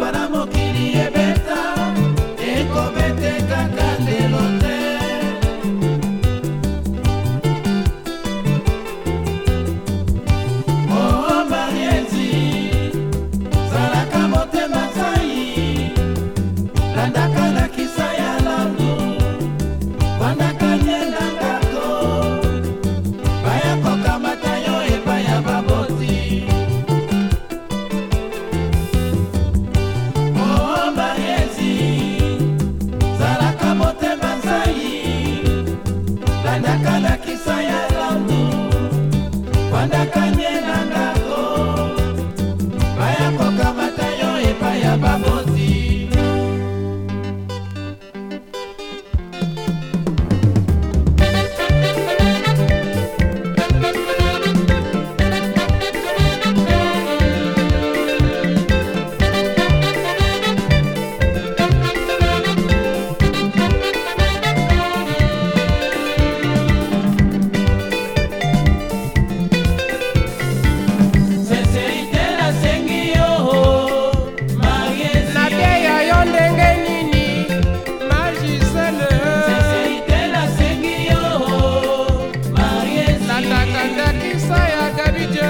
para every day.